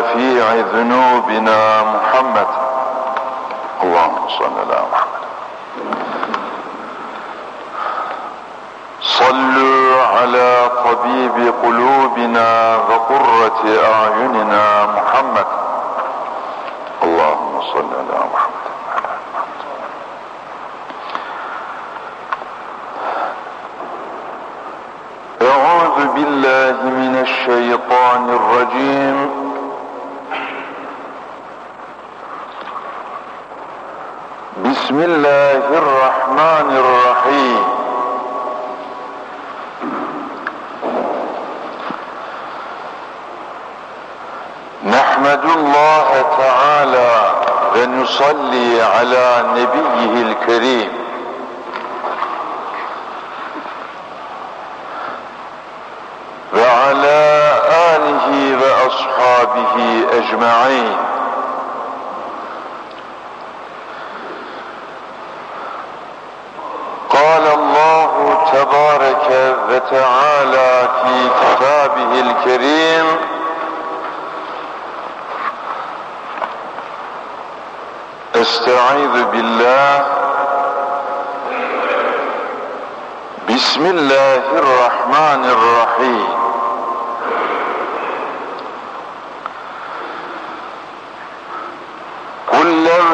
شفيع ذنوبنا محمد. اللهم صل على محمد. صلوا على طبيب قلوبنا وقرة أعيننا محمد. اللهم صل على محمد. أعوذ بالله من الشيطان الرجيم. بسم الله الرحمن الرحيم. نحمد الله تعالى ونصلي على نبيه الكريم.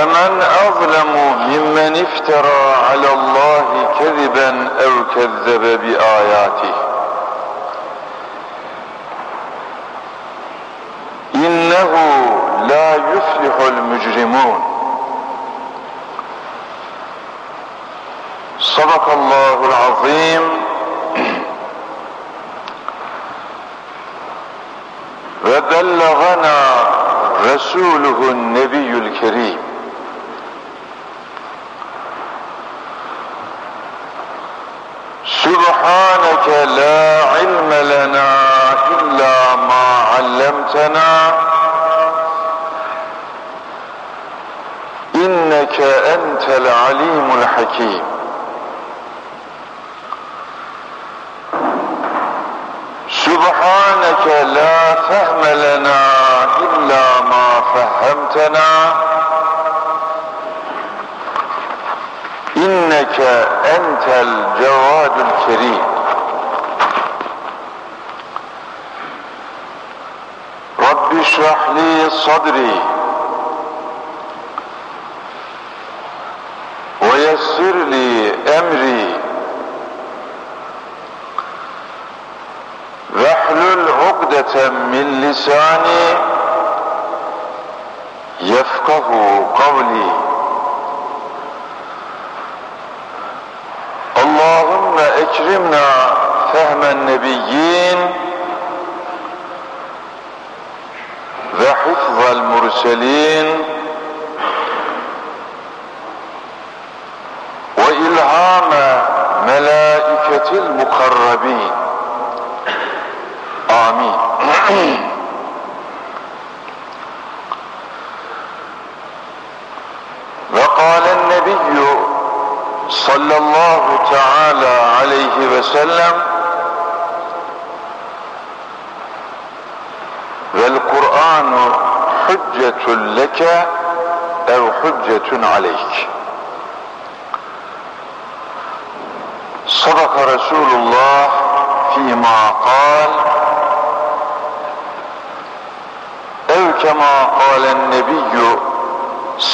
فمن أظلم ممن افترى على الله كذبا أو كذب بآياته. إنه لا يفلح المجرمون. صدق الله العظيم. وبلغنا رسوله النبي الكريم. أنت الجواد الكريم رب اشرح لي صدري.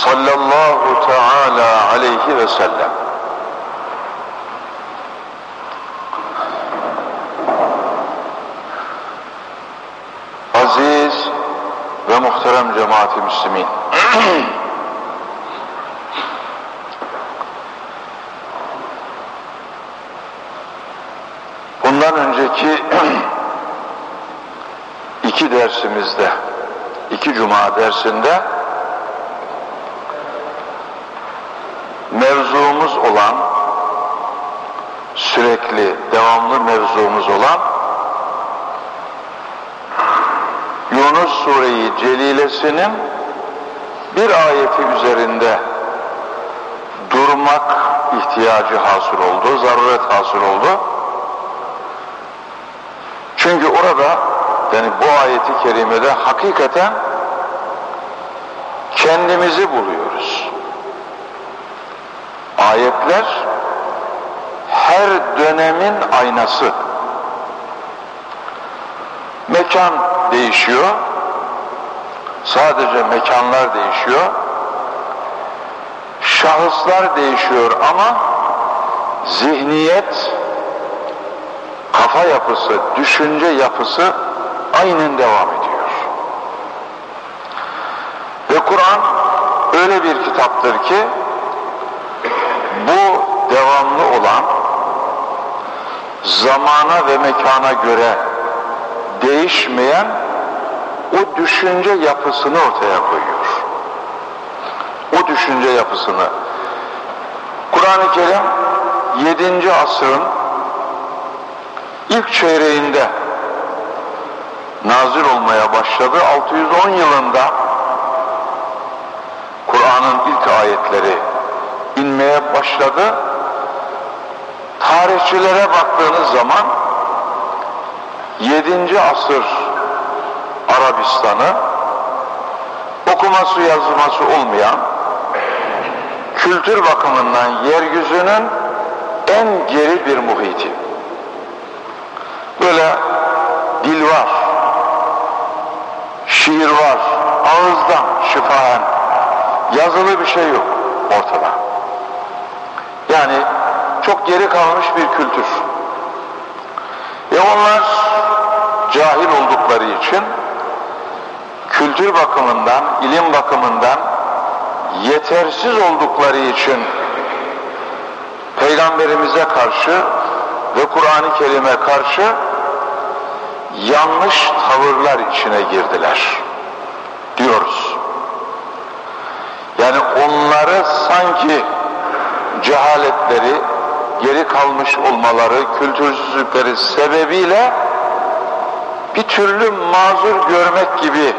sallallahu teala aleyhi ve sellem. Aziz ve muhterem cemaati müslümin. Bundan önceki iki dersimizde iki cuma dersinde mevzumuz olan Yunus Sureyi Celilesinin bir ayeti üzerinde durmak ihtiyacı hasıl oldu, zaruret hasıl oldu. Çünkü orada yani bu ayeti kerimede hakikaten kendimizi buluyoruz. Ayetler her dönemin aynası. Mekan değişiyor. Sadece mekanlar değişiyor. Şahıslar değişiyor ama zihniyet, kafa yapısı, düşünce yapısı aynen devam ediyor. Ve Kur'an öyle bir kitaptır ki bu devamlı olan zamana ve mekana göre değişmeyen o düşünce yapısını ortaya koyuyor. O düşünce yapısını. Kur'an-ı Kerim 7. asrın ilk çeyreğinde nazil olmaya başladı. 610 yılında Kur'an'ın ilk ayetleri inmeye başladı. Tarihçilere baktığınız zaman 7. asır Arabistan'ı okuması yazılması olmayan kültür bakımından yeryüzünün en geri bir muhiti. Böyle dil var, şiir var, ağızdan şifahen yazılı bir şey yok ortada. Yani çok geri kalmış bir kültür. Ve onlar cahil oldukları için kültür bakımından, ilim bakımından yetersiz oldukları için Peygamberimize karşı ve Kur'an-ı Kerim'e karşı yanlış tavırlar içine girdiler diyoruz. Yani onları sanki cehaletleri, geri kalmış olmaları, kültürsüzlükleri sebebiyle bir türlü mazur görmek gibi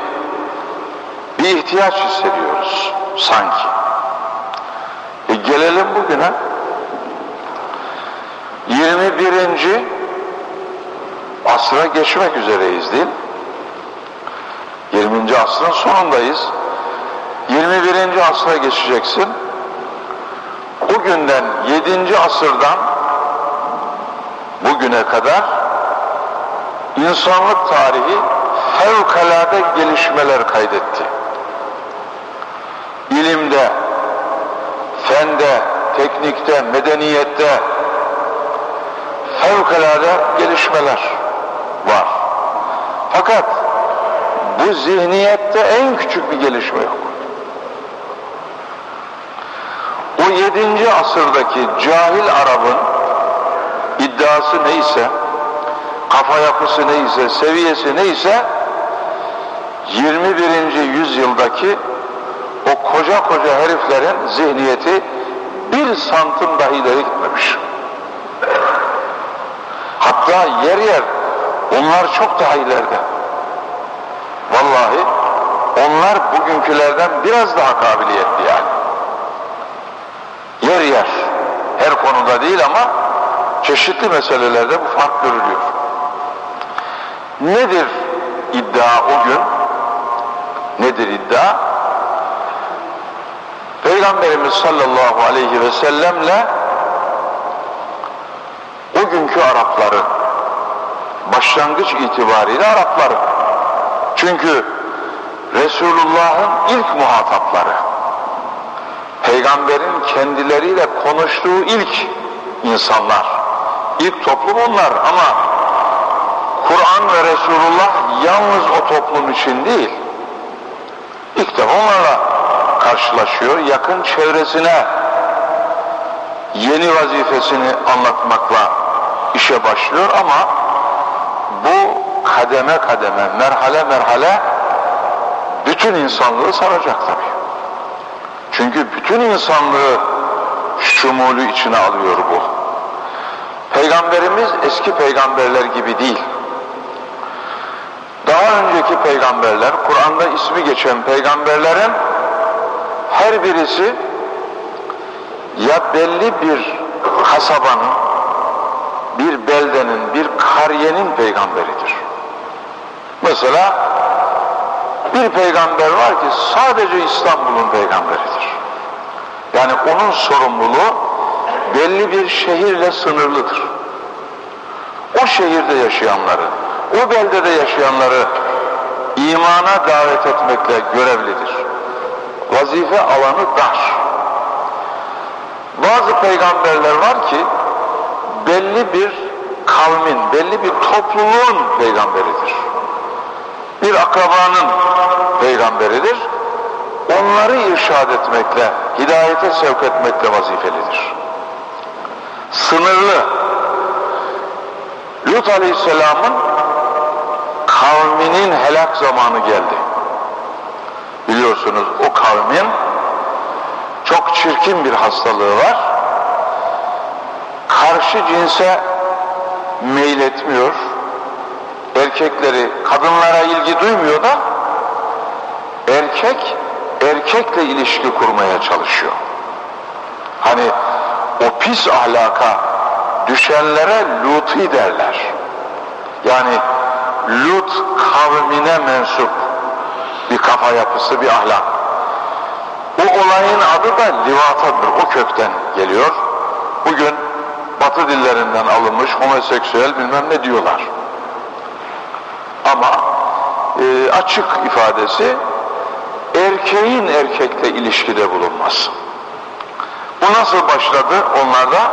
bir ihtiyaç hissediyoruz sanki. E gelelim bugüne. 21. asra geçmek üzereyiz değil 20. asrın sonundayız. 21. asra geçeceksin. Bugünden 7. asırdan bugüne kadar insanlık tarihi fevkalade gelişmeler kaydetti. İlimde, fende, teknikte, medeniyette fevkalade gelişmeler var. Fakat bu zihniyette en küçük bir gelişme yok. O yedinci asırdaki cahil Arap'ın iddiası neyse, kafa yapısı neyse, seviyesi neyse 21. yüzyıldaki o koca koca heriflerin zihniyeti bir santim dahi ileri gitmemiş. Hatta yer yer onlar çok daha ileride. Vallahi onlar bugünkülerden biraz daha kabiliyetli yani. Yer yer. Her konuda değil ama çeşitli meselelerde bu fark görülüyor. Nedir iddia o gün? Nedir iddia? Peygamberimiz sallallahu aleyhi ve sellemle o günkü Arapların başlangıç itibariyle Arapların çünkü Resulullah'ın ilk muhatapları peygamberin kendileriyle konuştuğu ilk insanlar ilk toplum onlar ama Kur'an ve Resulullah yalnız o toplum için değil ilk defa onlarla karşılaşıyor yakın çevresine yeni vazifesini anlatmakla işe başlıyor ama bu kademe kademe, merhale merhale bütün insanlığı saracak tabii. Çünkü bütün insanlığı şumulü içine alıyor bu. Peygamberimiz eski peygamberler gibi değil. Peygamberler, Kur'an'da ismi geçen peygamberlerin her birisi ya belli bir kasabanın, bir beldenin, bir kariyenin peygamberidir. Mesela bir peygamber var ki sadece İstanbul'un peygamberidir. Yani onun sorumluluğu belli bir şehirle sınırlıdır. O şehirde yaşayanları, o beldede yaşayanları imana davet etmekle görevlidir. Vazife alanı dar. Bazı peygamberler var ki belli bir kavmin, belli bir topluluğun peygamberidir. Bir akrabanın peygamberidir. Onları irşad etmekle, hidayete sevk etmekle vazifelidir. Sınırlı. Lut Aleyhisselam'ın kavminin helak zamanı geldi. Biliyorsunuz o kavmin çok çirkin bir hastalığı var. Karşı cinse meyletmiyor. Erkekleri kadınlara ilgi duymuyor da erkek erkekle ilişki kurmaya çalışıyor. Hani o pis ahlaka düşenlere luti derler. Yani Lut kavmine mensup bir kafa yapısı, bir ahlak. Bu olayın adı da livatadır, o kökten geliyor. Bugün batı dillerinden alınmış homoseksüel bilmem ne diyorlar. Ama e, açık ifadesi erkeğin erkekle ilişkide bulunması. Bu nasıl başladı onlarda?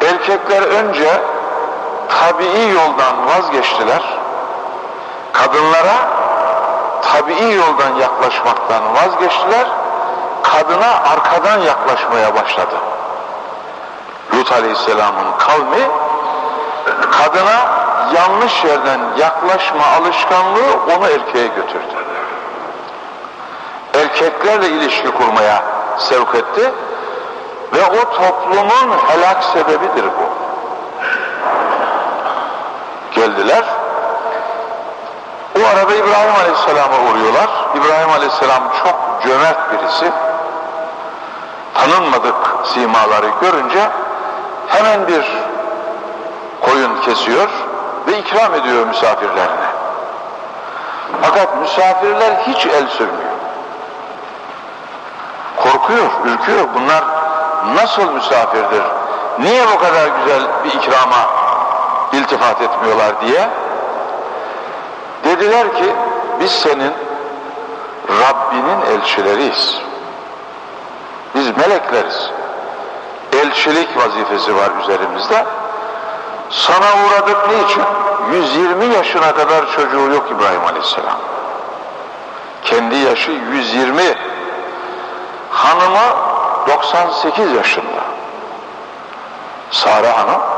Erkekler önce tabii yoldan vazgeçtiler. Kadınlara tabii yoldan yaklaşmaktan vazgeçtiler. Kadına arkadan yaklaşmaya başladı. Lut Aleyhisselam'ın kavmi kadına yanlış yerden yaklaşma alışkanlığı onu erkeğe götürdü. Erkeklerle ilişki kurmaya sevk etti ve o toplumun helak sebebidir bu. Geldiler, o arada İbrahim Aleyhisselam'a uğruyorlar. İbrahim Aleyhisselam çok cömert birisi. Tanınmadık simaları görünce hemen bir koyun kesiyor ve ikram ediyor misafirlerine. Fakat misafirler hiç el sürmüyor. Korkuyor, ürküyor. Bunlar nasıl misafirdir? Niye bu kadar güzel bir ikrama iltifat etmiyorlar diye. Dediler ki biz senin Rabbinin elçileriyiz. Biz melekleriz. Elçilik vazifesi var üzerimizde. Sana uğradık niçin? 120 yaşına kadar çocuğu yok İbrahim Aleyhisselam. Kendi yaşı 120. Hanımı 98 yaşında. Sara Hanım.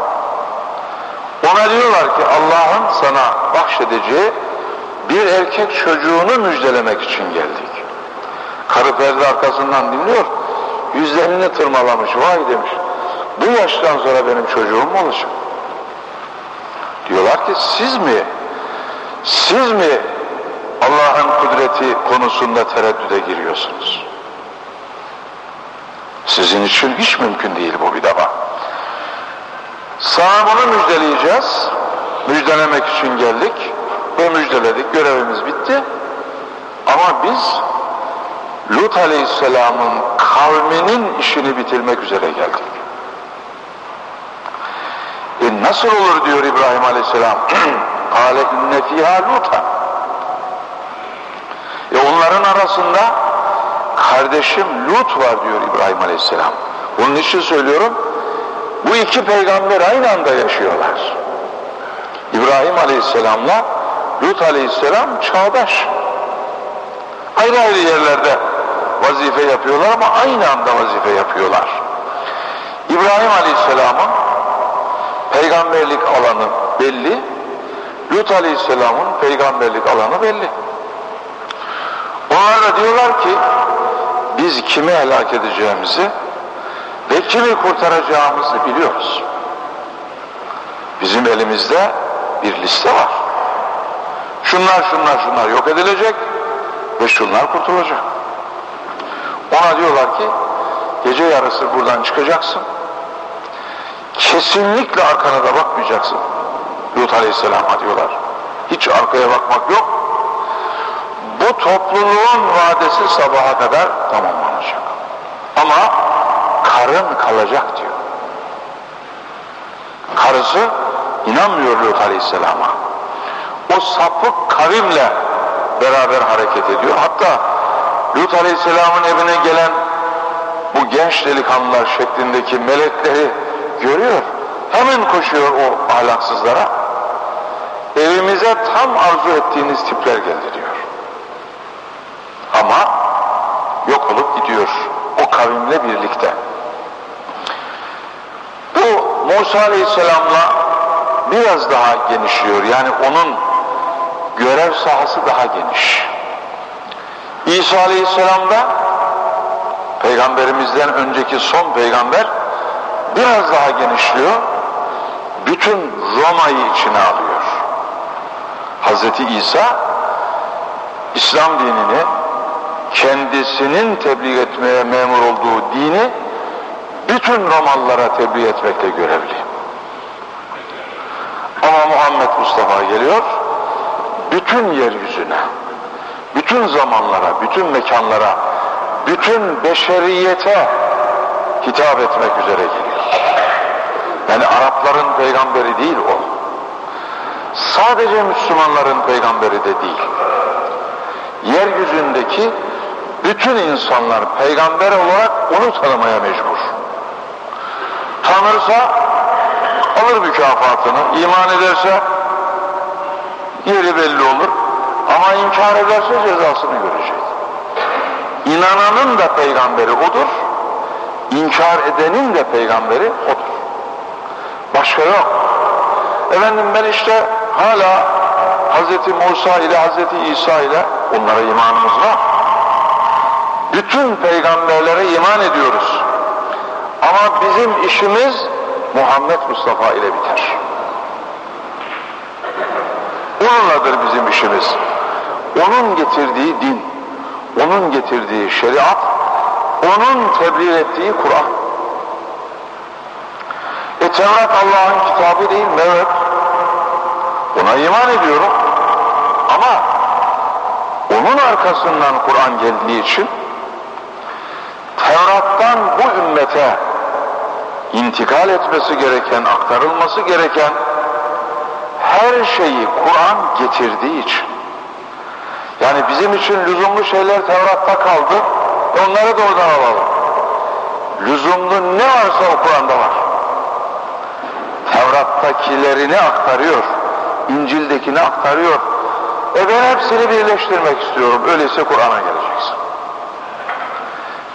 Diyorlar ki Allah'ın sana bahşedeceği bir erkek çocuğunu müjdelemek için geldik. Karı perde arkasından dinliyor. Yüzlerini tırmalamış. Vay demiş. Bu yaştan sonra benim çocuğum mu olacak? Diyorlar ki siz mi? Siz mi Allah'ın kudreti konusunda tereddüde giriyorsunuz? Sizin için hiç mümkün değil bu bir defa. Sana bunu müjdeleyeceğiz. Müjdelemek için geldik ve müjdeledik. Görevimiz bitti. Ama biz Lut Aleyhisselam'ın kavminin işini bitirmek üzere geldik. E nasıl olur diyor İbrahim Aleyhisselam. Kale inne fiha Lut'a. E onların arasında kardeşim Lut var diyor İbrahim Aleyhisselam. Bunun için söylüyorum. Bu iki peygamber aynı anda yaşıyorlar. İbrahim Aleyhisselam'la Lut Aleyhisselam çağdaş. Ayrı ayrı yerlerde vazife yapıyorlar ama aynı anda vazife yapıyorlar. İbrahim Aleyhisselam'ın peygamberlik alanı belli, Lut Aleyhisselam'ın peygamberlik alanı belli. Onlar da diyorlar ki biz kimi helak edeceğimizi ve kimi kurtaracağımızı biliyoruz. Bizim elimizde bir liste var. Şunlar şunlar şunlar yok edilecek ve şunlar kurtulacak. Ona diyorlar ki gece yarısı buradan çıkacaksın. Kesinlikle arkana da bakmayacaksın. Lut Aleyhisselam'a diyorlar. Hiç arkaya bakmak yok. Bu topluluğun vadesi sabaha kadar tamamlanacak. Ama karın kalacak diyor. Karısı inanmıyor Lut Aleyhisselam'a. O sapık kavimle beraber hareket ediyor. Hatta Lut Aleyhisselam'ın evine gelen bu genç delikanlılar şeklindeki melekleri görüyor. Hemen koşuyor o ahlaksızlara. Evimize tam arzu ettiğiniz tipler geldi diyor. Ama yok olup gidiyor o kavimle birlikte. Bu Musa Aleyhisselam'la biraz daha genişliyor. Yani onun görev sahası daha geniş. İsa Aleyhisselam da peygamberimizden önceki son peygamber biraz daha genişliyor. Bütün Roma'yı içine alıyor. Hazreti İsa İslam dinini kendisinin tebliğ etmeye memur olduğu dini bütün Romalılara tebliğ etmekle görevli. Mustafa geliyor, bütün yeryüzüne, bütün zamanlara, bütün mekanlara, bütün beşeriyete hitap etmek üzere geliyor. Yani Arapların peygamberi değil o. Sadece Müslümanların peygamberi de değil. Yeryüzündeki bütün insanlar peygamber olarak onu tanımaya mecbur. Tanırsa alır mükafatını, iman ederse yeri belli olur ama inkar ederse cezasını görecek. İnananın da peygamberi odur, inkar edenin de peygamberi odur. Başka yok. Efendim ben işte hala Hazreti Musa ile Hazreti İsa ile onlara imanımız var. Bütün peygamberlere iman ediyoruz. Ama bizim işimiz Muhammed Mustafa ile biter. Onunladır bizim işimiz. Onun getirdiği din, onun getirdiği şeriat, onun tebliğ ettiği Kur'an. E Tevrat Allah'ın kitabı değil mi? Evet. Ona iman ediyorum. Ama onun arkasından Kur'an geldiği için Tevrat'tan bu ümmete intikal etmesi gereken, aktarılması gereken her şeyi Kur'an getirdiği için. Yani bizim için lüzumlu şeyler Tevrat'ta kaldı. Onları da oradan alalım. Lüzumlu ne varsa o Kur'an'da var. Tevrat'takilerini aktarıyor. İncil'dekini aktarıyor. E ben hepsini birleştirmek istiyorum. Öyleyse Kur'an'a geleceksin.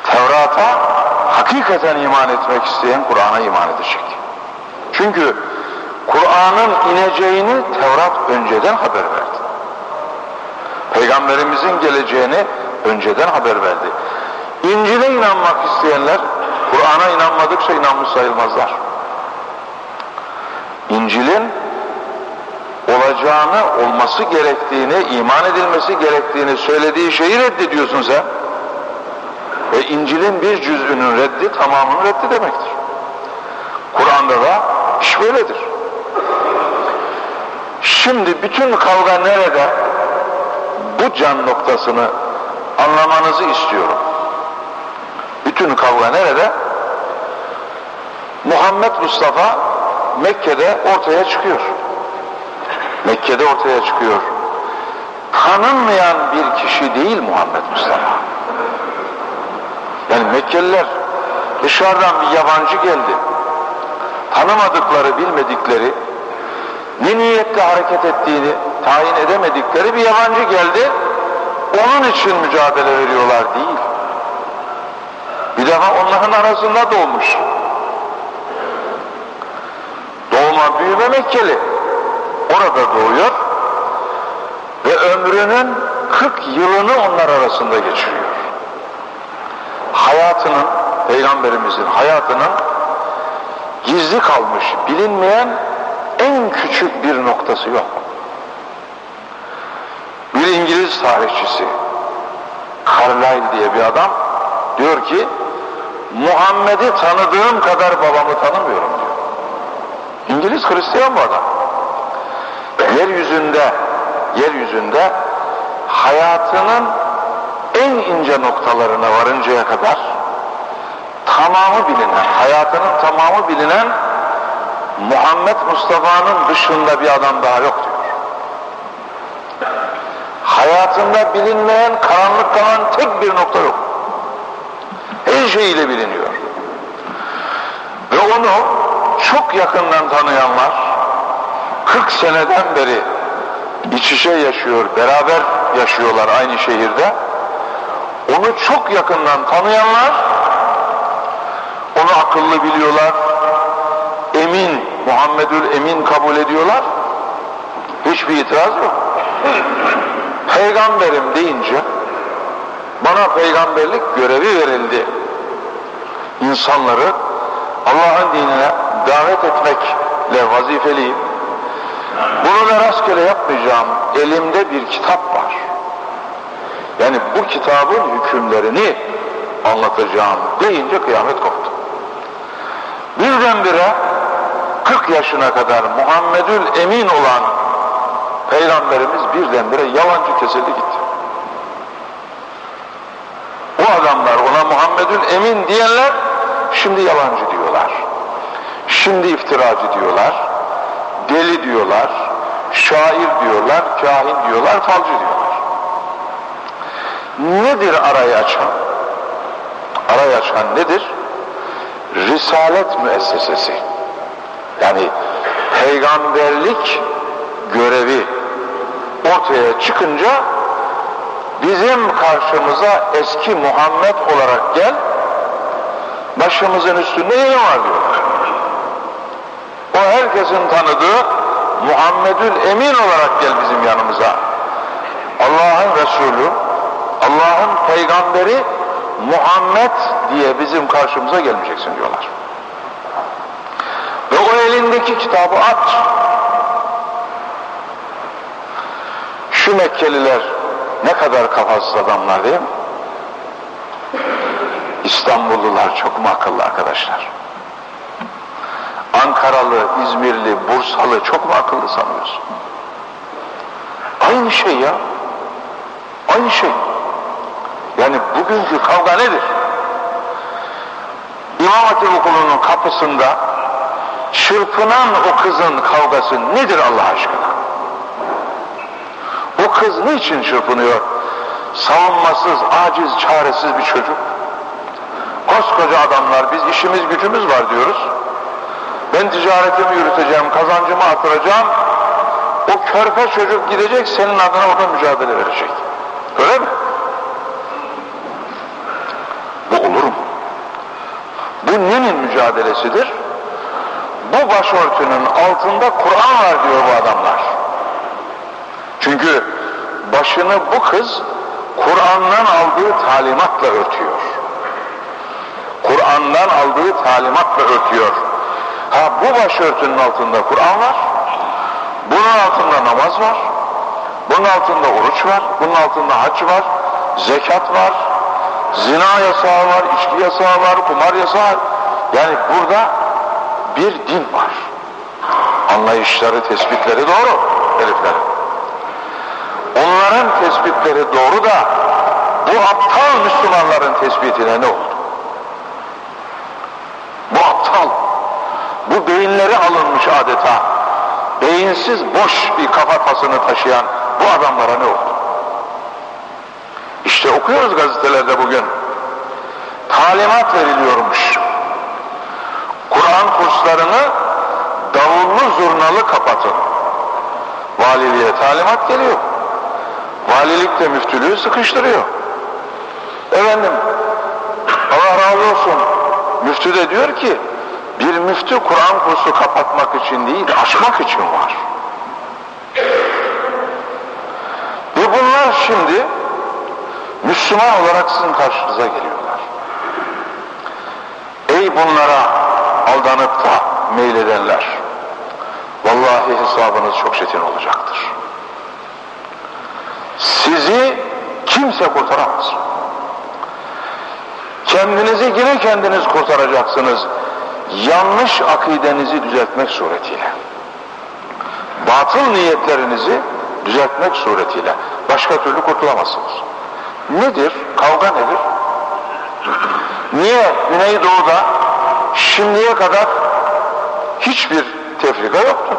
Tevrat'a hakikaten iman etmek isteyen Kur'an'a iman edecek. Çünkü Kur'an'ın ineceğini Tevrat önceden haber verdi. Peygamberimizin geleceğini önceden haber verdi. İncil'e inanmak isteyenler Kur'an'a inanmadıkça inanmış sayılmazlar. İncil'in olacağını, olması gerektiğini, iman edilmesi gerektiğini söylediği şeyi reddediyorsun sen. Ve İncil'in bir cüzünün reddi tamamının reddi demektir. Kur'an'da da iş böyledir. Şimdi bütün kavga nerede? Bu can noktasını anlamanızı istiyorum. Bütün kavga nerede? Muhammed Mustafa Mekke'de ortaya çıkıyor. Mekke'de ortaya çıkıyor. Tanınmayan bir kişi değil Muhammed Mustafa. Yani Mekkeliler dışarıdan bir yabancı geldi. Tanımadıkları, bilmedikleri, ne niyetle hareket ettiğini tayin edemedikleri bir yabancı geldi. Onun için mücadele veriyorlar değil. Bir defa onların arasında doğmuş. Doğma büyüme Mekkeli. Orada doğuyor ve ömrünün 40 yılını onlar arasında geçiriyor. Hayatının, Peygamberimizin hayatının gizli kalmış, bilinmeyen en küçük bir noktası yok. Bir İngiliz tarihçisi Carlyle diye bir adam diyor ki Muhammed'i tanıdığım kadar babamı tanımıyorum diyor. İngiliz Hristiyan bu adam. Yeryüzünde yeryüzünde hayatının en ince noktalarına varıncaya kadar tamamı bilinen, hayatının tamamı bilinen Muhammed Mustafa'nın dışında bir adam daha yok diyor. Hayatında bilinmeyen, karanlık kalan tek bir nokta yok. Her şeyiyle biliniyor. Ve onu çok yakından tanıyanlar 40 seneden beri iç içe yaşıyor, beraber yaşıyorlar aynı şehirde. Onu çok yakından tanıyanlar onu akıllı biliyorlar, emin, Muhammedül Emin kabul ediyorlar. Hiçbir itiraz yok. Peygamberim deyince bana peygamberlik görevi verildi. İnsanları Allah'ın dinine davet etmekle vazifeliyim. Bunu da rastgele yapmayacağım. Elimde bir kitap var. Yani bu kitabın hükümlerini anlatacağım deyince kıyamet koptu. Birdenbire 40 yaşına kadar Muhammedül Emin olan Peygamberimiz birdenbire yalancı kesildi gitti. O adamlar ona Muhammedül Emin diyenler şimdi yalancı diyorlar. Şimdi iftiracı diyorlar. Deli diyorlar. Şair diyorlar. Kahin diyorlar. Falcı diyorlar. Nedir arayı açan? Arayı açan nedir? Risalet müessesesi. Yani peygamberlik görevi ortaya çıkınca bizim karşımıza eski Muhammed olarak gel başımızın üstünde yeri var diyorlar. O herkesin tanıdığı Muhammedül Emin olarak gel bizim yanımıza. Allah'ın Resulü, Allah'ın peygamberi Muhammed diye bizim karşımıza gelmeyeceksin diyorlar. Ve o elindeki kitabı aç. Şu Mekkeliler ne kadar kafasız adamlar değil mi? İstanbullular çok mu akıllı arkadaşlar? Ankaralı, İzmirli, Bursalı çok mu akıllı sanıyorsun? Aynı şey ya. Aynı şey. Yani bugünkü kavga nedir? İmam Hatip Okulu'nun kapısında çırpınan o kızın kavgası nedir Allah aşkına? O kız niçin çırpınıyor? Savunmasız, aciz, çaresiz bir çocuk. Koskoca adamlar, biz işimiz gücümüz var diyoruz. Ben ticaretimi yürüteceğim, kazancımı artıracağım. O körpe çocuk gidecek, senin adına orada mücadele verecek. Öyle mi? Bu olur mu? Bu nenin mücadelesidir? Bu başörtünün altında Kur'an var diyor bu adamlar. Çünkü başını bu kız Kur'an'dan aldığı talimatla örtüyor. Kur'an'dan aldığı talimatla örtüyor. Ha bu başörtünün altında Kur'an var. Bunun altında namaz var. Bunun altında oruç var. Bunun altında hac var. Zekat var. Zina yasağı var. içki yasağı var. Kumar yasağı Yani burada bir din var. Anlayışları, tespitleri doğru heriflerin. Onların tespitleri doğru da bu aptal Müslümanların tespitine ne oldu? Bu aptal, bu beyinleri alınmış adeta, beyinsiz boş bir kafatasını taşıyan bu adamlara ne oldu? İşte okuyoruz gazetelerde bugün. Talimat veriliyormuş. Kur'an kurslarını davullu zurnalı kapatın. Valiliğe talimat geliyor. Valilik de müftülüğü sıkıştırıyor. Efendim, Allah razı olsun. Müftü de diyor ki, bir müftü Kur'an kursu kapatmak için değil, açmak için var. Ve bunlar şimdi Müslüman olarak sizin karşınıza geliyorlar. Ey bunlara aldanıp da meyledenler! vallahi hesabınız çok çetin olacaktır. Sizi kimse kurtaramaz. Kendinizi yine kendiniz kurtaracaksınız. Yanlış akidenizi düzeltmek suretiyle. Batıl niyetlerinizi düzeltmek suretiyle. Başka türlü kurtulamazsınız. Nedir? Kavga nedir? Niye Güneydoğu'da şimdiye kadar hiçbir tefrika yoktu?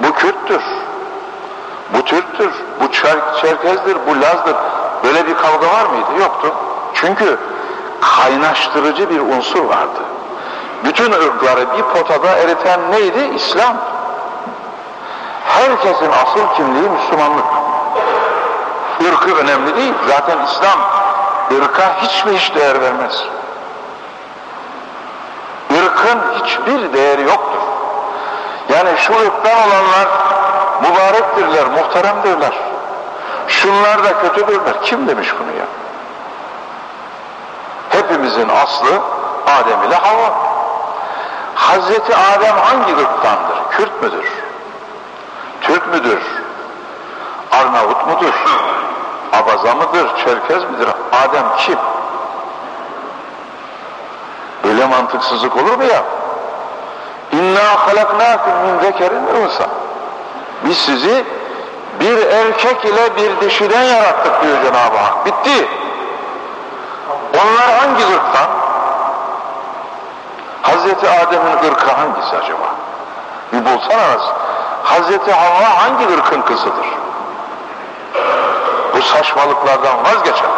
Bu Kürttür, bu Türktür, bu Çerkezdir, bu Laz'dır. Böyle bir kavga var mıydı? Yoktu. Çünkü kaynaştırıcı bir unsur vardı. Bütün ırkları bir potada eriten neydi? İslam. Herkesin asıl kimliği Müslümanlık. Irkı önemli değil. Zaten İslam ırka hiç mi hiç değer vermez. Hiçbir değeri yoktur. Yani şu ırktan olanlar mübarektirler, muhteremdirler. Şunlar da kötüdürler. Kim demiş bunu ya? Hepimizin aslı Adem ile Havva. Hazreti Adem hangi ırktandır? Kürt müdür? Türk müdür? Arnavut mudur? Abaza mıdır? Çerkez midir? Adem kim? Böyle mantıksızlık olur mu ya? İnna halaknâküm min zekerin unsa. Biz sizi bir erkek ile bir dişiden yarattık diyor Cenab-ı Hak. Bitti. Onlar hangi ırktan? Hazreti Adem'in ırkı hangisi acaba? Bir bulsanız. Hazreti Havva hangi ırkın kızıdır? Bu saçmalıklardan vazgeçer.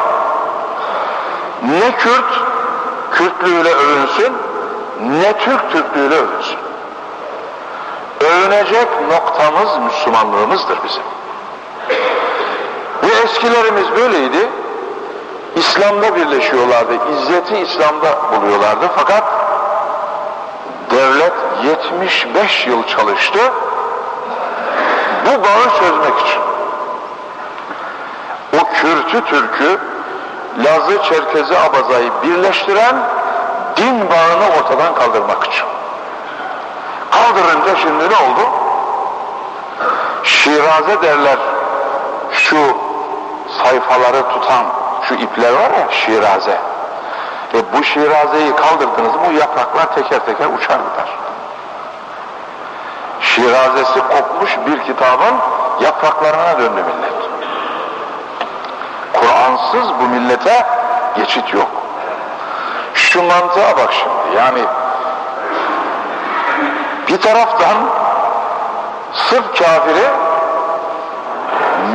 Ne Kürt Kürtlüğüyle övünsün, ne Türk Türklüğüyle övünsün. Övünecek noktamız Müslümanlığımızdır bizim. Bu eskilerimiz böyleydi. İslam'da birleşiyorlardı. İzzeti İslam'da buluyorlardı. Fakat devlet 75 yıl çalıştı bu bağı çözmek için. O Kürtü Türk'ü, Lazı Çerkezi Abazayı birleştiren din bağını ortadan kaldırmak için. Kaldırınca şimdi ne oldu? Şiraze derler şu sayfaları tutan şu ipler var ya şiraze. E bu şirazeyi kaldırdınız mı yapraklar teker teker uçar gider. Şirazesi kopmuş bir kitabın yapraklarına döndü millet. Kur'ansız bu millete geçit yok. Şu mantığa bak şimdi yani bir taraftan sırf kafiri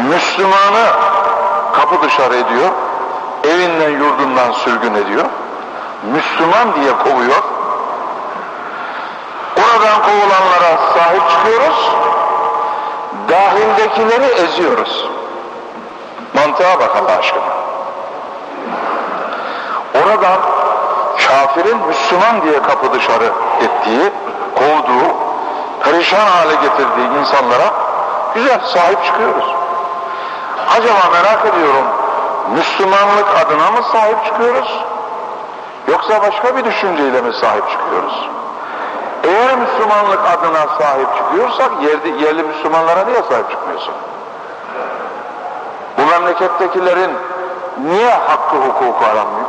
Müslümanı kapı dışarı ediyor, evinden yurdundan sürgün ediyor, Müslüman diye kovuyor, oradan kovulanlara sahip çıkıyoruz, dahildekileri eziyoruz. Mantığa bak Allah aşkına. Oradan kafirin Müslüman diye kapı dışarı ettiği, perişan hale getirdiği insanlara güzel sahip çıkıyoruz. Acaba merak ediyorum, Müslümanlık adına mı sahip çıkıyoruz? Yoksa başka bir düşünceyle mi sahip çıkıyoruz? Eğer Müslümanlık adına sahip çıkıyorsak yerli, yerli Müslümanlara niye sahip çıkmıyorsun? Bu memlekettekilerin niye hakkı hukuku aranmıyor?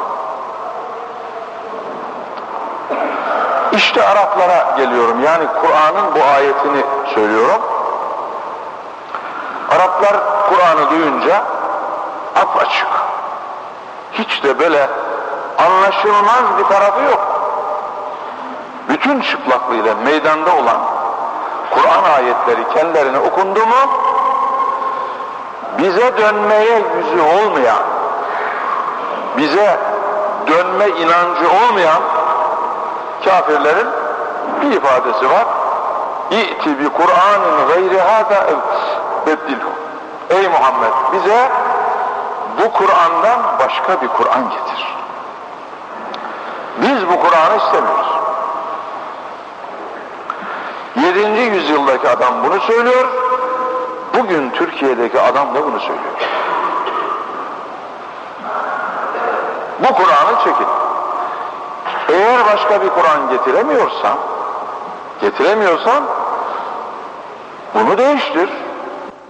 İşte Araplara geliyorum. Yani Kur'an'ın bu ayetini söylüyorum. Araplar Kur'an'ı duyunca apaçık. Hiç de böyle anlaşılmaz bir tarafı yok. Bütün çıplaklığıyla meydanda olan Kur'an ayetleri kendilerine okundu mu bize dönmeye yüzü olmayan bize dönme inancı olmayan kafirlerin bir ifadesi var. İ'ti bi Kur'an'ın gayri hâdâ beddilhu. Ey Muhammed bize bu Kur'an'dan başka bir Kur'an getir. Biz bu Kur'an'ı istemiyoruz. 7. yüzyıldaki adam bunu söylüyor. Bugün Türkiye'deki adam da bunu söylüyor. Bu Kur'an'ı çekin. Eğer başka bir Kur'an getiremiyorsan Getiremiyorsan bunu değiştir.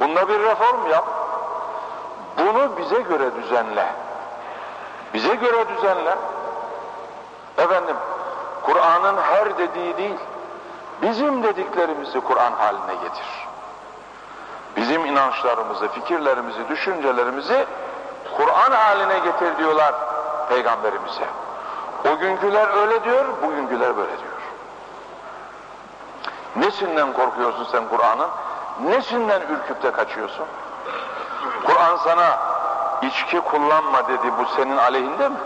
Bunda bir reform yap. Bunu bize göre düzenle. Bize göre düzenle. Efendim, Kur'an'ın her dediği değil, bizim dediklerimizi Kur'an haline getir. Bizim inançlarımızı, fikirlerimizi, düşüncelerimizi Kur'an haline getir diyorlar peygamberimize. O günküler öyle diyor, bugünküler böyle diyor. Nesinden korkuyorsun sen Kur'an'ın? Nesinden ürküp de kaçıyorsun? Kur'an sana içki kullanma dedi, bu senin aleyhinde mi?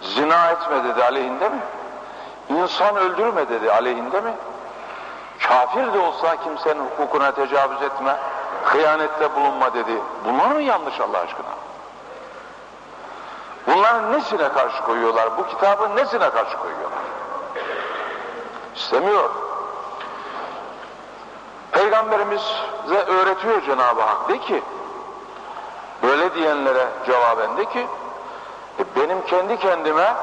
Zina etme dedi, aleyhinde mi? İnsan öldürme dedi, aleyhinde mi? Kafir de olsa kimsenin hukukuna tecavüz etme, hıyanette bulunma dedi. Bunlar mı yanlış Allah aşkına? Bunların nesine karşı koyuyorlar? Bu kitabın nesine karşı koyuyorlar? İstemiyor. Peygamberimize öğretiyor Cenab-ı Hak de ki böyle diyenlere cevaben de ki e benim kendi kendime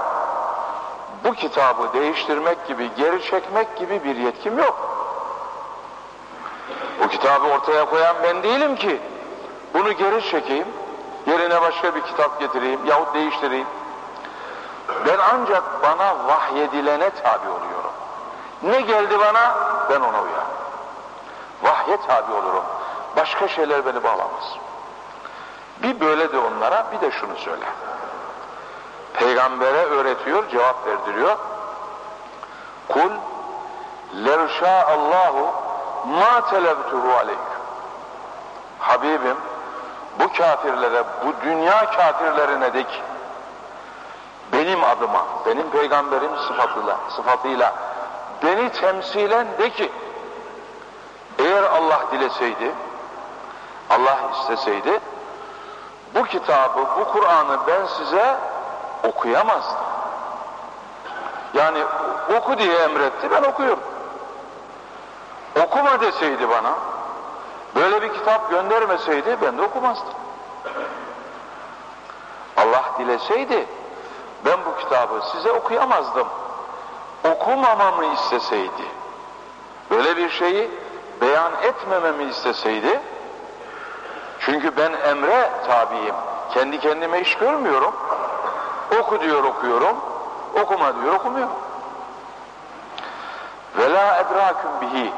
bu kitabı değiştirmek gibi, geri çekmek gibi bir yetkim yok. Bu kitabı ortaya koyan ben değilim ki. Bunu geri çekeyim, yerine başka bir kitap getireyim yahut değiştireyim. Ben ancak bana vahyedilene tabi oluyorum. Ne geldi bana ben ona uyarım. Vahye tabi olurum. Başka şeyler beni bağlamaz. Bir böyle de onlara bir de şunu söyle. Peygambere öğretiyor, cevap verdiriyor. Kul lerşâ Allahu ma telebtuhu aleyküm. Habibim bu kafirlere, bu dünya kafirlerine de ki benim adıma, benim peygamberim sıfatıyla, sıfatıyla beni temsilen de ki eğer Allah dileseydi, Allah isteseydi bu kitabı, bu Kur'an'ı ben size okuyamazdım. Yani oku diye emretti, ben okuyorum. Okuma deseydi bana, böyle bir kitap göndermeseydi ben de okumazdım. Allah dileseydi, ben bu kitabı size okuyamazdım. Okumamamı isteseydi, böyle bir şeyi beyan etmememi isteseydi, çünkü ben emre tabiyim, kendi kendime iş görmüyorum, oku diyor okuyorum, okuma diyor okumuyorum. Ve la edraküm bihi,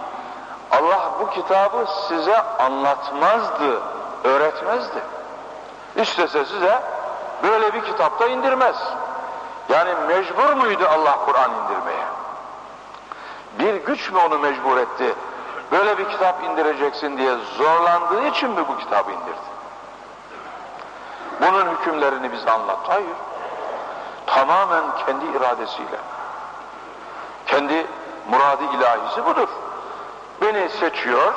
Allah bu kitabı size anlatmazdı, öğretmezdi. İstese size böyle bir kitapta indirmez. Yani mecbur muydu Allah Kur'an indirmeye? Bir güç mü onu mecbur etti? Böyle bir kitap indireceksin diye zorlandığı için mi bu kitabı indirdi? Bunun hükümlerini bize anlat. Hayır. Tamamen kendi iradesiyle. Kendi muradi ilahisi budur. Beni seçiyor,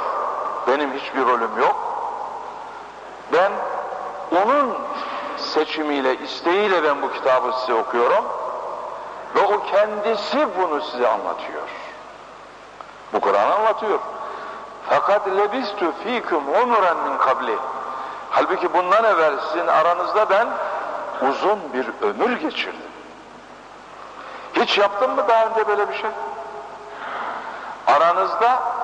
benim hiçbir rolüm yok. Ben onun seçimiyle, isteğiyle ben bu kitabı size okuyorum ve o kendisi bunu size anlatıyor. Bu Kur'an anlatıyor. Fakat lebistu fikum umuren min kabli. Halbuki bundan evvel sizin aranızda ben uzun bir ömür geçirdim. Hiç yaptın mı daha önce böyle bir şey? Aranızda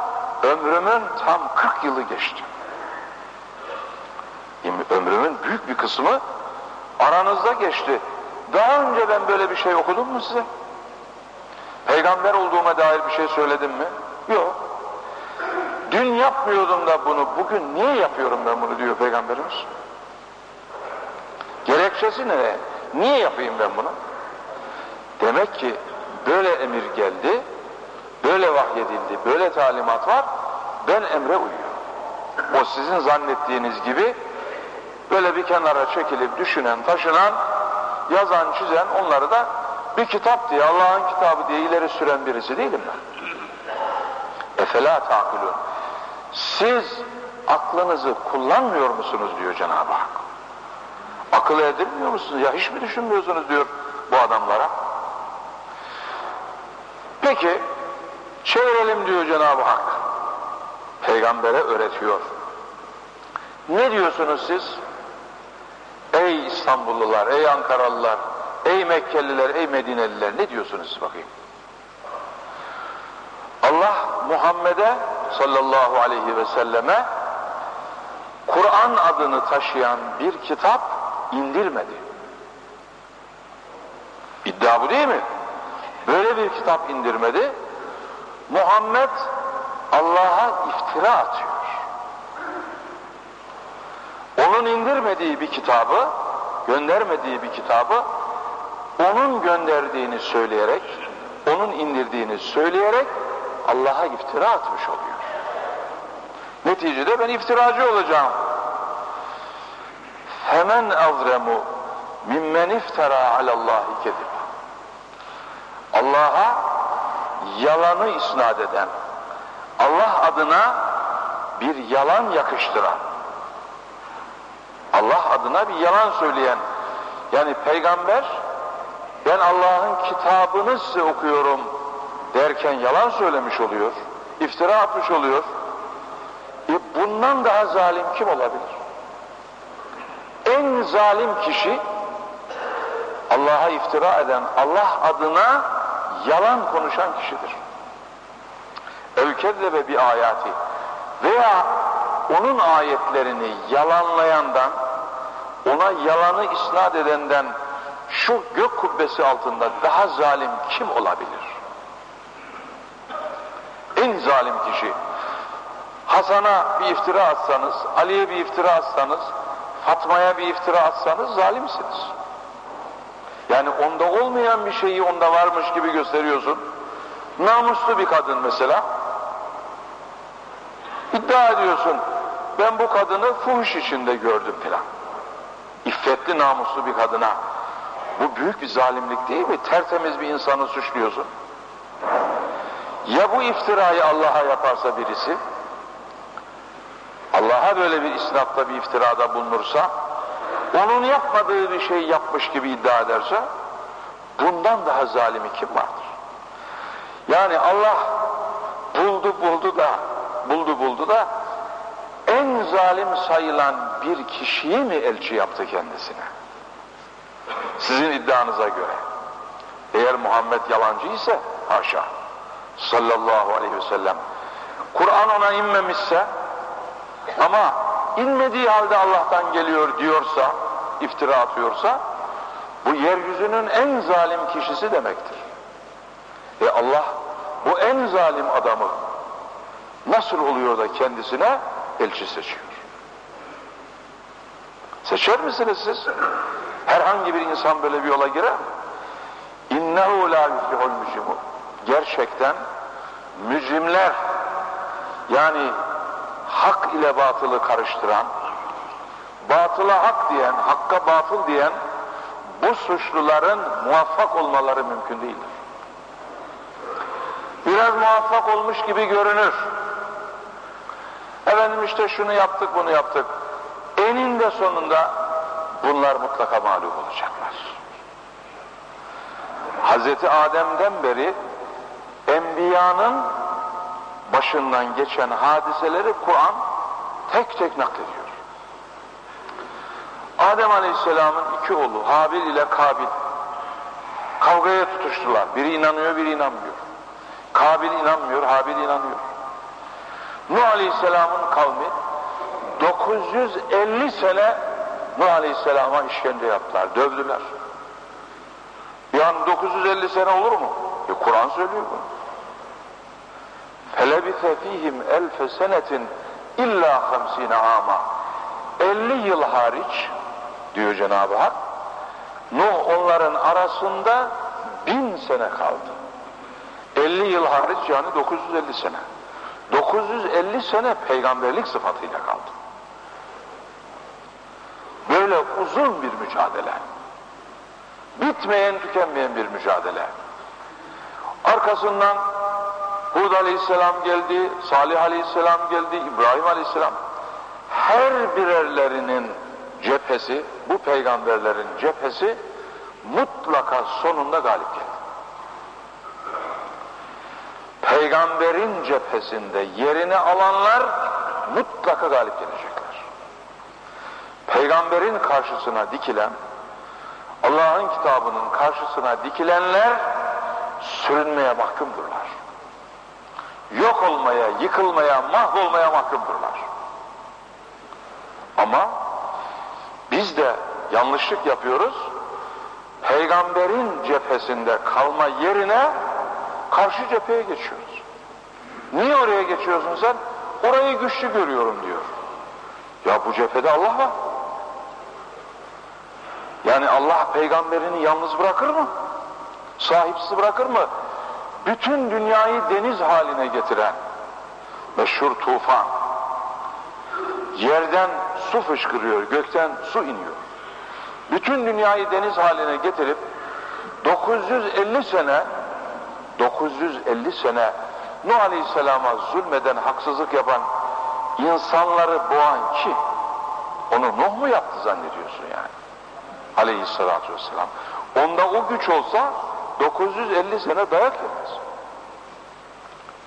ömrümün tam 40 yılı geçti. Ömrümün büyük bir kısmı aranızda geçti. Daha önce ben böyle bir şey okudum mu size? Peygamber olduğuma dair bir şey söyledim mi? Yok. Dün yapmıyordum da bunu, bugün niye yapıyorum ben bunu diyor Peygamberimiz. Gerekçesi ne? Niye yapayım ben bunu? Demek ki böyle emir geldi, böyle vahyedildi, böyle talimat var, ben emre uyuyorum. O sizin zannettiğiniz gibi böyle bir kenara çekilip düşünen, taşınan, yazan, çizen onları da bir kitap diye, Allah'ın kitabı diye ileri süren birisi değilim ben. Efela takılun. Siz aklınızı kullanmıyor musunuz diyor Cenab-ı Hak. Akıl edilmiyor musunuz? Ya hiç mi düşünmüyorsunuz diyor bu adamlara. Peki çevirelim diyor Cenab-ı Hak. Peygambere öğretiyor. Ne diyorsunuz siz? Ey İstanbullular, ey Ankaralılar, ey Mekkeliler, ey Medineliler ne diyorsunuz bakayım? Muhammed'e sallallahu aleyhi ve selleme Kur'an adını taşıyan bir kitap indirmedi. İddia bu değil mi? Böyle bir kitap indirmedi. Muhammed Allah'a iftira atıyor. Onun indirmediği bir kitabı, göndermediği bir kitabı onun gönderdiğini söyleyerek, onun indirdiğini söyleyerek Allah'a iftira atmış oluyor. Neticede ben iftiracı olacağım. Hemen azremu mimmen iftara alallahi kedib. Allah'a yalanı isnat eden, Allah adına bir yalan yakıştıran, Allah adına bir yalan söyleyen, yani peygamber ben Allah'ın kitabını size okuyorum derken yalan söylemiş oluyor, iftira atmış oluyor. E bundan daha zalim kim olabilir? En zalim kişi Allah'a iftira eden, Allah adına yalan konuşan kişidir. Evkezlebe bir ayati veya onun ayetlerini yalanlayandan, ona yalanı isnat edenden şu gök kubbesi altında daha zalim kim olabilir? En zalim kişi. Hasan'a bir iftira atsanız, Ali'ye bir iftira atsanız, Fatma'ya bir iftira atsanız zalimsiniz. Yani onda olmayan bir şeyi onda varmış gibi gösteriyorsun. Namuslu bir kadın mesela. İddia ediyorsun. Ben bu kadını fuhuş içinde gördüm filan. İffetli namuslu bir kadına. Bu büyük bir zalimlik değil mi? Tertemiz bir insanı suçluyorsun. Ya bu iftirayı Allah'a yaparsa birisi, Allah'a böyle bir isnatta bir iftirada bulunursa, onun yapmadığı bir şey yapmış gibi iddia ederse, bundan daha zalimi kim vardır? Yani Allah buldu buldu da, buldu buldu da, en zalim sayılan bir kişiyi mi elçi yaptı kendisine? Sizin iddianıza göre. Eğer Muhammed yalancı ise, haşa, sallallahu aleyhi ve sellem, Kur'an ona inmemişse, ama inmediği halde Allah'tan geliyor diyorsa, iftira atıyorsa, bu yeryüzünün en zalim kişisi demektir. E Allah bu en zalim adamı nasıl oluyor da kendisine elçi seçiyor? Seçer misiniz siz? Herhangi bir insan böyle bir yola girer mi? İnnehu la yuflihul mücrimun. Gerçekten mücrimler yani hak ile batılı karıştıran, batıla hak diyen, hakka batıl diyen bu suçluların muvaffak olmaları mümkün değildir. Biraz muvaffak olmuş gibi görünür. Efendim işte şunu yaptık, bunu yaptık. Eninde sonunda bunlar mutlaka mağlup olacaklar. Hazreti Adem'den beri Enbiya'nın başından geçen hadiseleri Kur'an tek tek naklediyor. Adem Aleyhisselam'ın iki oğlu Habil ile Kabil kavgaya tutuştular. Biri inanıyor, biri inanmıyor. Kabil inanmıyor, Habil inanıyor. Nuh Aleyhisselam'ın kavmi 950 sene Nuh Aleyhisselam'a işkence yaptılar, dövdüler. Yani 950 sene olur mu? E, Kur'an söylüyor bunu. فَلَبِثَ ف۪يهِمْ اَلْفَ senetin illa hamsine ama 50 yıl hariç diyor Cenab-ı Hak Nuh onların arasında bin sene kaldı. 50 yıl hariç yani 950 sene. 950 sene peygamberlik sıfatıyla kaldı. Böyle uzun bir mücadele. Bitmeyen, tükenmeyen bir mücadele. Arkasından Hud aleyhisselam geldi, Salih aleyhisselam geldi, İbrahim aleyhisselam. Her birerlerinin cephesi, bu peygamberlerin cephesi mutlaka sonunda galip geldi. Peygamberin cephesinde yerini alanlar mutlaka galip gelecekler. Peygamberin karşısına dikilen, Allah'ın kitabının karşısına dikilenler sürünmeye mahkumdurlar. Yok olmaya, yıkılmaya, mahvolmaya mahkumdurlar. Ama biz de yanlışlık yapıyoruz. Peygamberin cephesinde kalma yerine karşı cepheye geçiyoruz. Niye oraya geçiyorsun sen? Orayı güçlü görüyorum diyor. Ya bu cephede Allah var. Yani Allah peygamberini yalnız bırakır mı? Sahipsiz bırakır mı? Bütün dünyayı deniz haline getiren meşhur tufan. Yerden su fışkırıyor, gökten su iniyor. Bütün dünyayı deniz haline getirip 950 sene 950 sene Nuh Aleyhisselam'a zulmeden, haksızlık yapan insanları boğan ki onu Nuh mu yaptı zannediyorsun yani? Aleyhisselatü Vesselam. Onda o güç olsa 950 sene dayak yemez.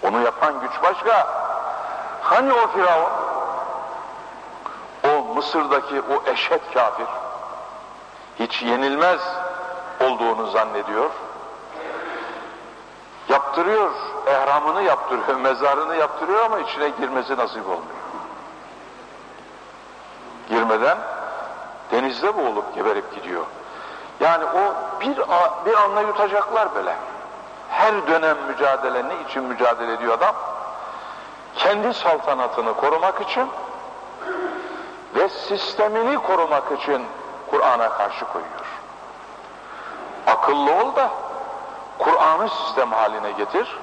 Onu yapan güç başka. Hani o Firavun? O Mısır'daki o eşet kafir hiç yenilmez olduğunu zannediyor. Yaptırıyor, ehramını yaptırıyor, mezarını yaptırıyor ama içine girmesi nasip olmuyor. Girmeden denizde boğulup geberip gidiyor. Yani o bir, bir anla yutacaklar böyle. Her dönem mücadele ne için mücadele ediyor adam? Kendi saltanatını korumak için ve sistemini korumak için Kur'an'a karşı koyuyor. Akıllı ol da Kur'an'ı sistem haline getir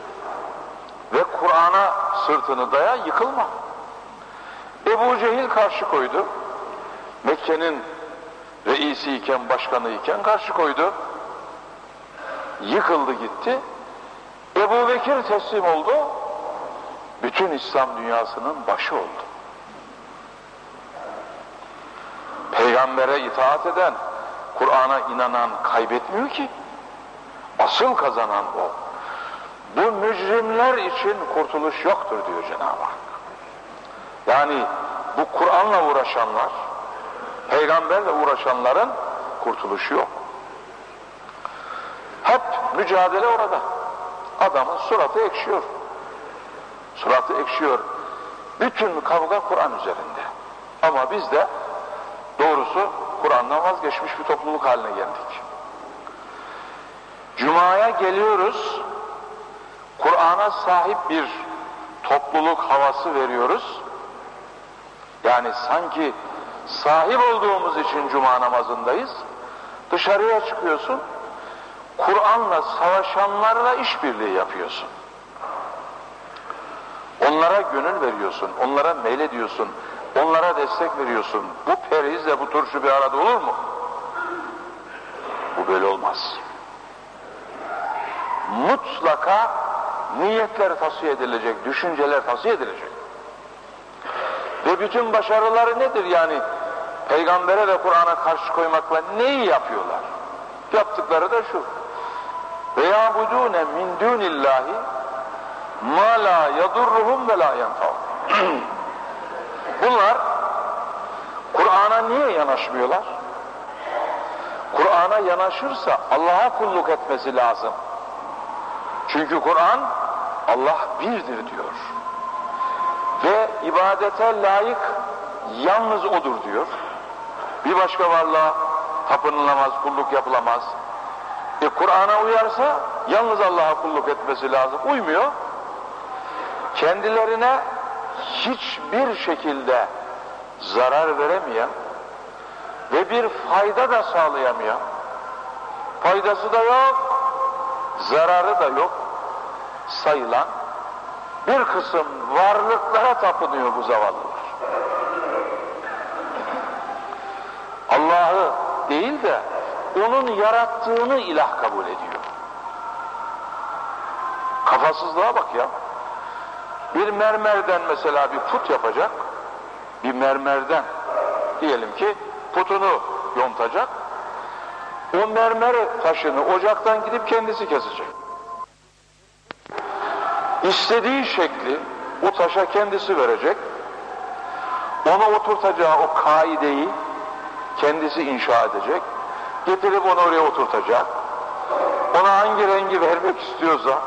ve Kur'an'a sırtını daya yıkılma. Ebu Cehil karşı koydu. Mekke'nin reisi iken, başkanı iken karşı koydu. Yıkıldı gitti. Ebu Bekir teslim oldu. Bütün İslam dünyasının başı oldu. Peygambere itaat eden, Kur'an'a inanan kaybetmiyor ki. Asıl kazanan o. Bu mücrimler için kurtuluş yoktur diyor Cenab-ı Hak. Yani bu Kur'an'la uğraşanlar, peygamberle uğraşanların kurtuluşu yok. Hep mücadele orada. Adamın suratı ekşiyor. Suratı ekşiyor. Bütün kavga Kur'an üzerinde. Ama biz de doğrusu Kur'an'dan vazgeçmiş bir topluluk haline geldik. Cuma'ya geliyoruz. Kur'an'a sahip bir topluluk havası veriyoruz. Yani sanki sahip olduğumuz için cuma namazındayız. Dışarıya çıkıyorsun. Kur'an'la savaşanlarla işbirliği yapıyorsun. Onlara gönül veriyorsun, onlara meylediyorsun, onlara destek veriyorsun. Bu perizle bu turşu bir arada olur mu? Bu böyle olmaz. Mutlaka niyetler tasfiye edilecek, düşünceler tasfiye edilecek. Ve bütün başarıları nedir yani? Peygambere ve Kur'an'a karşı koymakla neyi yapıyorlar? Yaptıkları da şu. Ve ya'budûne min dûnillâhi ma la yadurruhum ve la Bunlar Kur'an'a niye yanaşmıyorlar? Kur'an'a yanaşırsa Allah'a kulluk etmesi lazım. Çünkü Kur'an Allah birdir diyor. Ve ibadete layık yalnız odur diyor. Bir başka varlığa tapınılamaz, kulluk yapılamaz. E Kur'an'a uyarsa yalnız Allah'a kulluk etmesi lazım. Uymuyor. Kendilerine hiçbir şekilde zarar veremeyen ve bir fayda da sağlayamayan, faydası da yok, zararı da yok sayılan bir kısım varlıklara tapınıyor bu zavallılar. Allah'ı değil de onun yarattığını ilah kabul ediyor. Kafasızlığa bak ya. Bir mermerden mesela bir put yapacak, bir mermerden diyelim ki putunu yontacak, o mermer taşını ocaktan gidip kendisi kesecek. İstediği şekli o taşa kendisi verecek, ona oturtacağı o kaideyi kendisi inşa edecek, getirip onu oraya oturtacak, ona hangi rengi vermek istiyorsa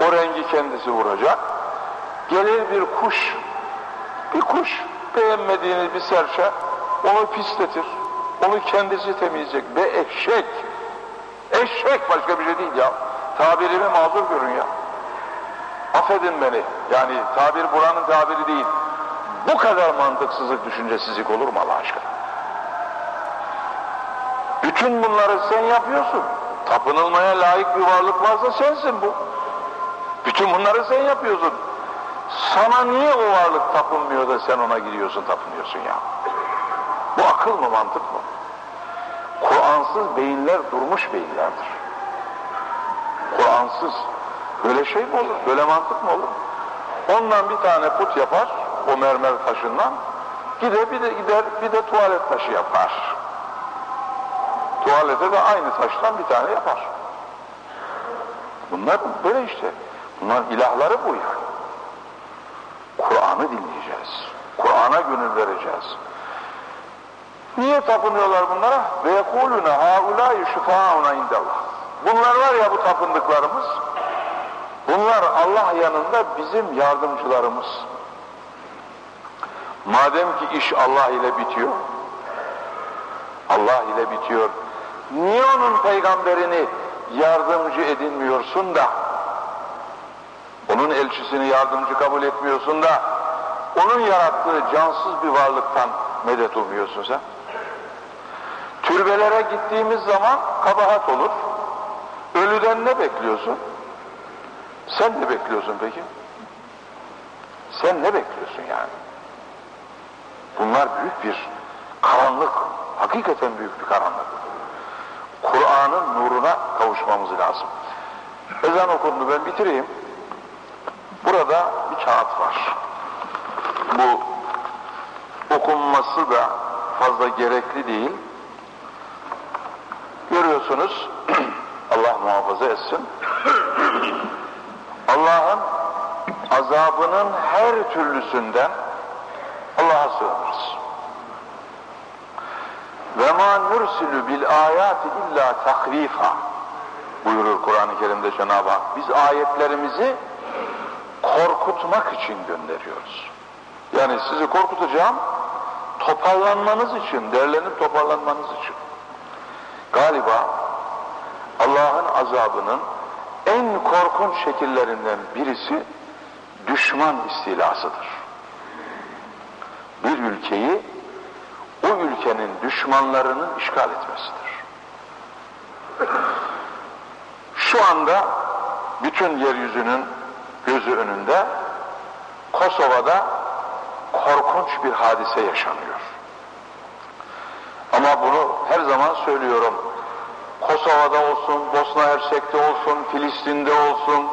o rengi kendisi vuracak. Gelir bir kuş, bir kuş beğenmediğini bir serçe onu pisletir. Onu kendisi temizleyecek. Be eşek. Eşek başka bir şey değil ya. Tabirimi mazur görün ya. Affedin beni. Yani tabir buranın tabiri değil. Bu kadar mantıksızlık, düşüncesizlik olur mu Allah aşkına? Bütün bunları sen yapıyorsun. Tapınılmaya layık bir varlık varsa sensin bu. Bütün bunları sen yapıyorsun. Sana niye o varlık tapınmıyor da sen ona gidiyorsun, tapınıyorsun ya? Bu akıl mı, mantık mı? Kur'ansız beyinler durmuş beyinlerdir. Kur'ansız böyle şey mi olur? Böyle mantık mı olur? Ondan bir tane put yapar, o mermer taşından, gider bir de gider bir de tuvalet taşı yapar. Tuvalete de aynı taştan bir tane yapar. Bunlar böyle işte. Bunlar ilahları bu yani. Kur'an'ı dinleyeceğiz. Kur'an'a gönül vereceğiz. Niye tapınıyorlar bunlara? Ve yekulune haulâ şufâuna indallah. Bunlar var ya bu tapındıklarımız, bunlar Allah yanında bizim yardımcılarımız. Madem ki iş Allah ile bitiyor, Allah ile bitiyor, niye onun peygamberini yardımcı edinmiyorsun da, onun elçisini yardımcı kabul etmiyorsun da, onun yarattığı cansız bir varlıktan medet umuyorsun sen? Türbelere gittiğimiz zaman kabahat olur. Ölüden ne bekliyorsun? Sen ne bekliyorsun peki? Sen ne bekliyorsun yani? Bunlar büyük bir karanlık. Hakikaten büyük bir karanlık. Kur'an'ın nuruna kavuşmamız lazım. Ezan okundu ben bitireyim. Burada bir kağıt var. Bu okunması da fazla gerekli değil. Görüyorsunuz, Allah muhafaza etsin. Allah'ın azabının her türlüsünden Allah'a sığınırız. Nursilü bil ayati illa tahrifa buyurur Kur'an-ı Kerim'de Cenab-ı Hak. Biz ayetlerimizi korkutmak için gönderiyoruz. Yani sizi korkutacağım toparlanmanız için, derlenip toparlanmanız için. Galiba Allah'ın azabının en korkunç şekillerinden birisi düşman istilasıdır. Bir ülkeyi o ülkenin düşmanlarının işgal etmesidir. Şu anda bütün yeryüzünün gözü önünde Kosova'da korkunç bir hadise yaşanıyor. Ama bunu her zaman söylüyorum. Kosova'da olsun, Bosna Hersek'te olsun, Filistin'de olsun,